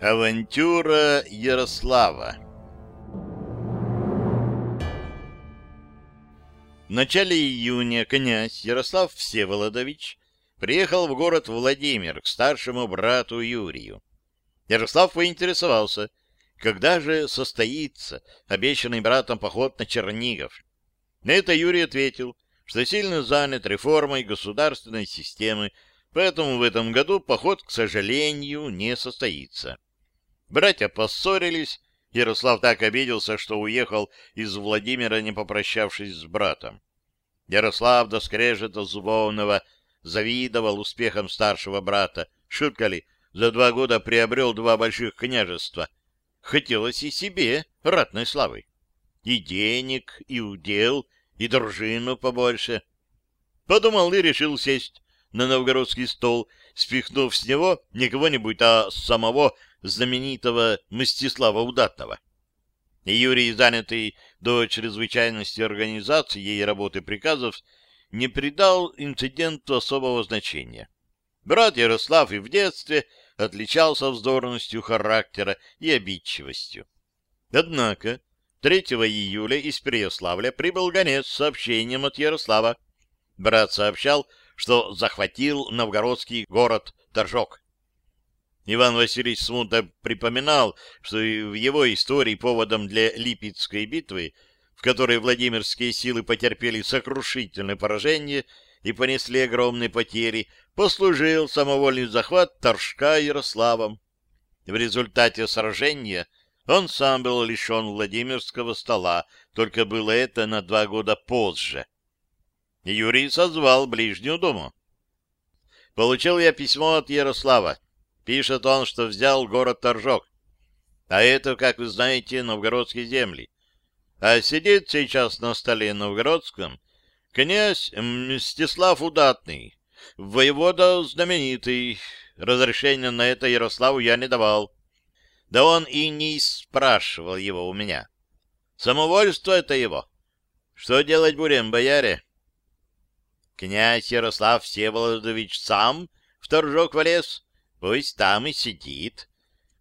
Авантюра Ярослава В начале июня князь Ярослав Всеволодович приехал в город Владимир к старшему брату Юрию. Ярослав поинтересовался, когда же состоится обещанный братом поход на Чернигов. На это Юрий ответил, что сильно занят реформой государственной системы, поэтому в этом году поход, к сожалению, не состоится. Братья поссорились, Ярослав так обиделся, что уехал из Владимира, не попрощавшись с братом. Ярослав до скрежета зубовного завидовал успехам старшего брата. Шутка ли, за два года приобрел два больших княжества. Хотелось и себе ратной славы. И денег, и удел, и дружину побольше. Подумал и решил сесть на новгородский стол, спихнув с него не кого-нибудь, а самого знаменитого Мстислава Удатного. И Юрий, занятый до чрезвычайности организации ей работы приказов, не придал инциденту особого значения. Брат Ярослав и в детстве отличался вздорностью характера и обидчивостью. Однако 3 июля из Переяславля прибыл гонец с сообщением от Ярослава. Брат сообщал, что захватил новгородский город Торжок. Иван Васильевич смутно припоминал, что и в его истории поводом для Липецкой битвы, в которой Владимирские силы потерпели сокрушительное поражение и понесли огромные потери, послужил самовольный захват Торжка Ярославом. В результате сражения он сам был лишен Владимирского стола, только было это на два года позже. Юрий созвал ближнюю думу. Получил я письмо от Ярослава. Пишет он, что взял город Торжок. А это, как вы знаете, новгородские земли. А сидит сейчас на столе новгородском князь Мстислав Удатный, воевода знаменитый. Разрешения на это Ярославу я не давал. Да он и не спрашивал его у меня. Самовольство это его. Что делать будем, бояре? Князь Ярослав Всеволодович сам в торжок влез, пусть там и сидит.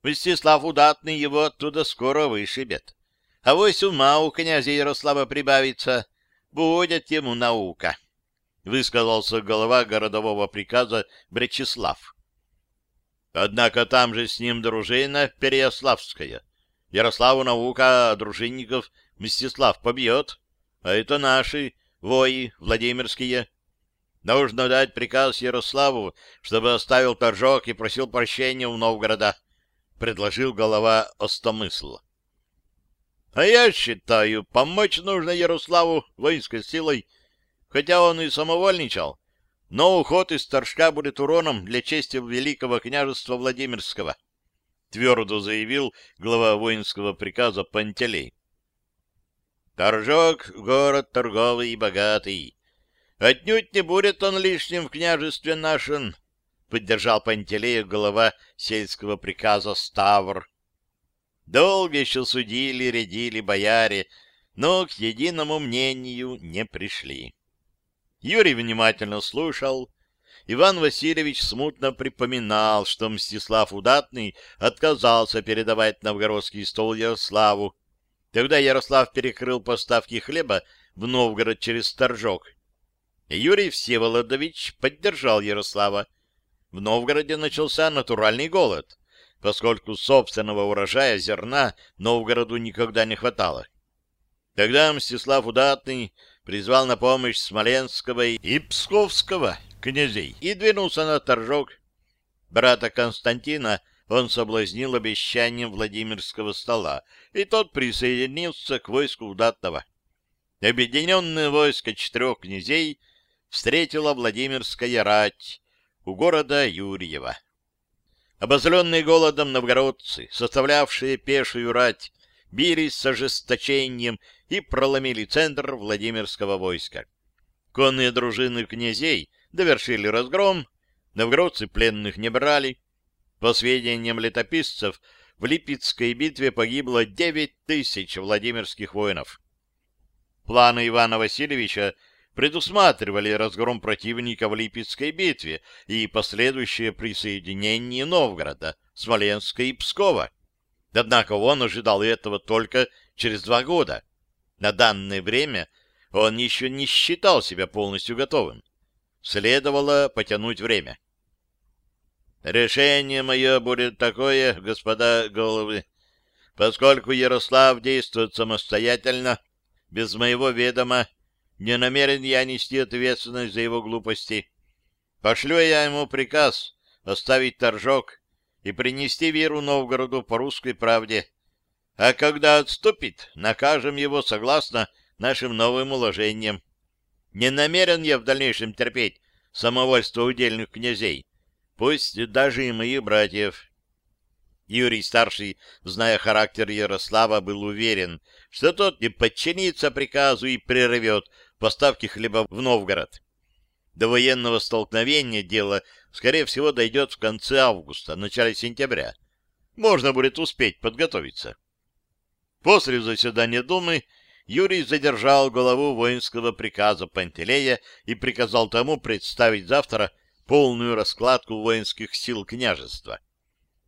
Мстислав Удатный его оттуда скоро вышибет. А вось ума у князя Ярослава прибавится, будет ему наука, — высказался голова городового приказа Бречеслав. Однако там же с ним дружина Переяславская. Ярославу наука, дружинников Мстислав побьет, а это наши вои Владимирские. Нужно дать приказ Ярославу, чтобы оставил торжок и просил прощения у Новгорода, — предложил голова Остомысл. — А я считаю, помочь нужно Ярославу воинской силой, хотя он и самовольничал, но уход из торжка будет уроном для чести Великого княжества Владимирского, — твердо заявил глава воинского приказа Пантелей. Торжок — город торговый и богатый. Отнюдь не будет он лишним в княжестве нашем, — поддержал Пантелеев голова сельского приказа Ставр. Долго еще судили, рядили бояре, но к единому мнению не пришли. Юрий внимательно слушал. Иван Васильевич смутно припоминал, что Мстислав Удатный отказался передавать новгородский стол Ярославу. Тогда Ярослав перекрыл поставки хлеба в Новгород через Торжок — Юрий Всеволодович поддержал Ярослава. В Новгороде начался натуральный голод, поскольку собственного урожая зерна Новгороду никогда не хватало. Тогда Мстислав Удатный призвал на помощь Смоленского и Псковского князей и двинулся на торжок. Брата Константина он соблазнил обещанием Владимирского стола, и тот присоединился к войску Удатного. Объединенное войско четырех князей встретила Владимирская рать у города Юрьева. Обозленные голодом новгородцы, составлявшие пешую рать, бились с ожесточением и проломили центр Владимирского войска. Конные дружины князей довершили разгром, новгородцы пленных не брали. По сведениям летописцев, в Липецкой битве погибло девять тысяч владимирских воинов. Планы Ивана Васильевича предусматривали разгром противника в Липецкой битве и последующее присоединение Новгорода, Смоленска и Пскова. Однако он ожидал этого только через два года. На данное время он еще не считал себя полностью готовым. Следовало потянуть время. Решение мое будет такое, господа головы. Поскольку Ярослав действует самостоятельно, без моего ведома, не намерен я нести ответственность за его глупости. Пошлю я ему приказ оставить торжок и принести веру Новгороду по русской правде. А когда отступит, накажем его согласно нашим новым уложениям. Не намерен я в дальнейшем терпеть самовольство удельных князей, пусть даже и моих братьев. Юрий-старший, зная характер Ярослава, был уверен, что тот не подчинится приказу и прервет поставки хлеба в Новгород. До военного столкновения дело, скорее всего, дойдет в конце августа, начале сентября. Можно будет успеть подготовиться. После заседания Думы Юрий задержал главу воинского приказа Пантелея и приказал тому представить завтра полную раскладку воинских сил княжества.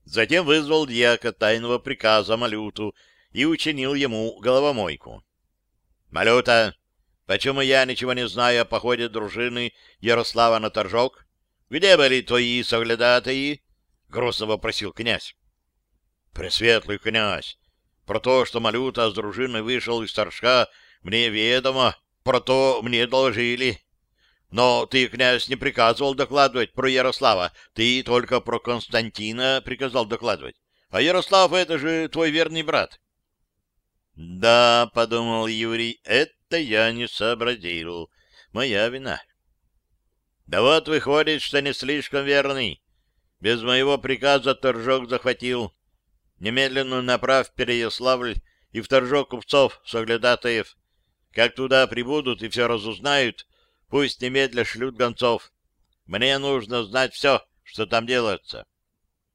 Затем вызвал дьяка тайного приказа Малюту и учинил ему головомойку. «Малюта, почему я ничего не знаю о походе дружины Ярослава на Торжок? Где были твои соглядатаи?» — грустно вопросил князь. «Пресветлый князь, про то, что Малюта с дружиной вышел из Торжка, мне ведомо, про то мне доложили. Но ты, князь, не приказывал докладывать про Ярослава, ты только про Константина приказал докладывать. А Ярослав — это же твой верный брат. Да, — подумал Юрий, — это я не сообразил. Моя вина. Да вот выходит, что не слишком верный. Без моего приказа торжок захватил. Немедленно направь Переяславль и в торжок купцов, соглядатаев. Как туда прибудут и все разузнают, пусть немедля шлют гонцов. Мне нужно знать все, что там делается.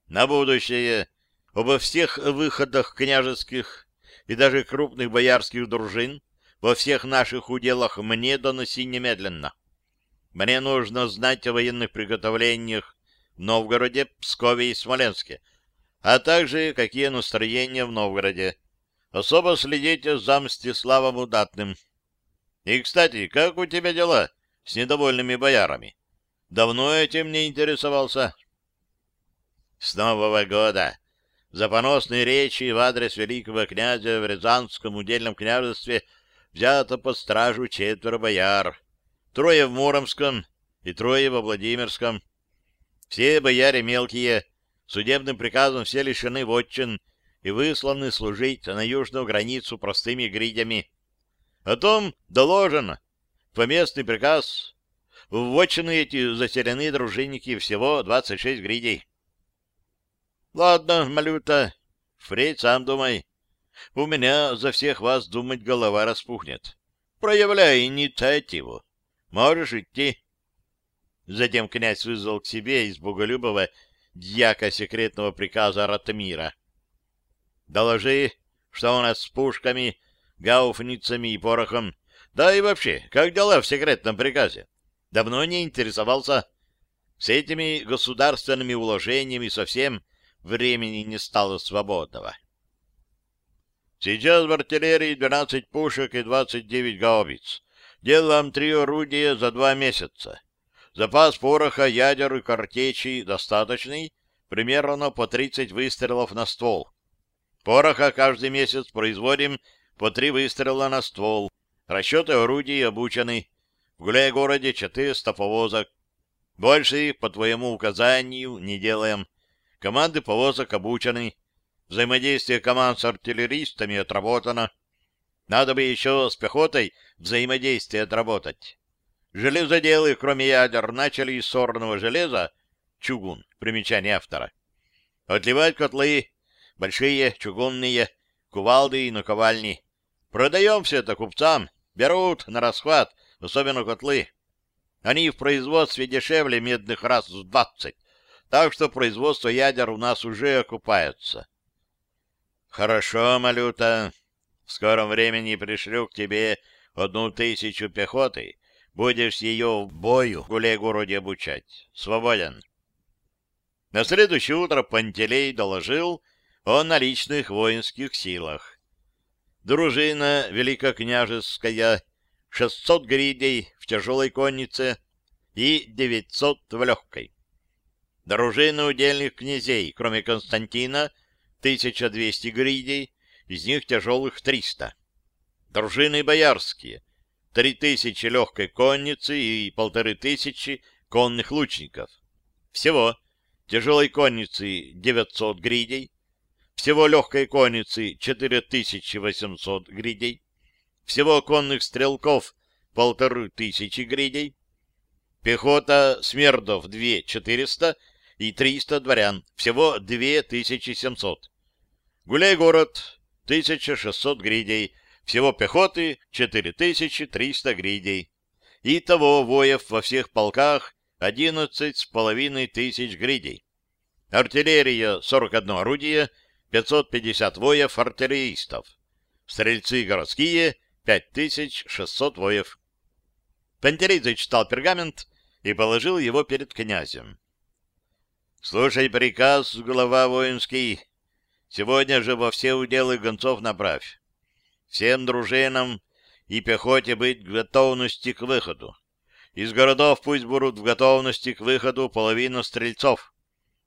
На будущее обо всех выходах княжеских и даже крупных боярских дружин во всех наших уделах мне доноси немедленно. Мне нужно знать о военных приготовлениях в Новгороде, Пскове и Смоленске, а также какие настроения в Новгороде. Особо следите за Мстиславом Удатным. И, кстати, как у тебя дела с недовольными боярами? Давно этим не интересовался. С Нового года за поносные речи в адрес великого князя в Рязанском удельном княжестве взято под стражу четверо бояр, трое в Муромском и трое во Владимирском. Все бояре мелкие, судебным приказом все лишены вотчин и высланы служить на южную границу простыми гридями. О том доложено. Поместный приказ. В вотчины эти заселены дружинники всего 26 гридей. Ладно, Малюта, впредь сам думай. У меня за всех вас думать голова распухнет. Проявляй инициативу. Можешь идти. Затем князь вызвал к себе из Боголюбова дьяка секретного приказа Ратмира. Доложи, что у нас с пушками, гауфницами и порохом. Да и вообще, как дела в секретном приказе? Давно не интересовался. С этими государственными уложениями совсем времени не стало свободного. Сейчас в артиллерии 12 пушек и 29 гаубиц. Делаем три орудия за два месяца. Запас пороха, ядер и картечи достаточный, примерно по 30 выстрелов на ствол. Пороха каждый месяц производим по три выстрела на ствол. Расчеты орудий обучены. В гуляй-городе 400 повозок. Больше их, по твоему указанию, не делаем. Команды повозок обучены. Взаимодействие команд с артиллеристами отработано. Надо бы еще с пехотой взаимодействие отработать. Железоделы, кроме ядер, начали из сорного железа, чугун, примечание автора, отливать котлы, большие, чугунные, кувалды и наковальни. Продаем все это купцам, берут на расхват, особенно котлы. Они в производстве дешевле медных раз в двадцать, так что производство ядер у нас уже окупается. Хорошо, Малюта. В скором времени пришлю к тебе одну тысячу пехоты, Будешь ее в бою в гуле-городе обучать. Свободен. На следующее утро Пантелей доложил о наличных воинских силах. Дружина великокняжеская, 600 гридей в тяжелой коннице и 900 в легкой. Дружины удельных князей, кроме Константина, 1200 гридей, из них тяжелых 300. Дружины боярские, 3000 легкой конницы и полторы тысячи конных лучников. Всего тяжелой конницы 900 гридей, всего легкой конницы 4800 гридей, всего конных стрелков полторы тысячи гридей, пехота смердов 2400 и 300 дворян, всего 2700. Гуляй-город 1600 гридей, всего пехоты 4300 гридей. И того воев во всех полках одиннадцать с половиной тысяч гридей. Артиллерия — 41 орудие, 550 воев артиллеристов. Стрельцы городские — 5600 воев. Пантерей зачитал пергамент и положил его перед князем. «Слушай приказ, глава воинский. Сегодня же во все уделы гонцов направь. Всем дружинам и пехоте быть в готовности к выходу. Из городов пусть будут в готовности к выходу половина стрельцов,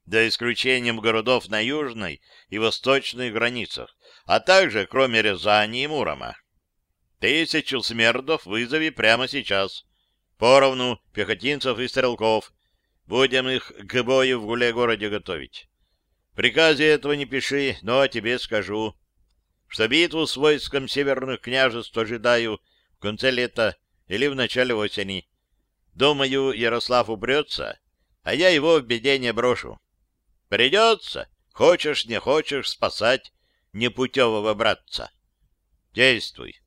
за исключением городов на южной и восточной границах, а также, кроме Рязани и Мурома. Тысячу смердов вызови прямо сейчас. Поровну пехотинцев и стрелков. Будем их к бою в гуле-городе готовить. Приказе этого не пиши, но тебе скажу, что битву с войском северных княжеств ожидаю в конце лета или в начале осени. Думаю, Ярослав упрется, а я его в беде не брошу. Придется, хочешь не хочешь, спасать непутевого братца. Действуй.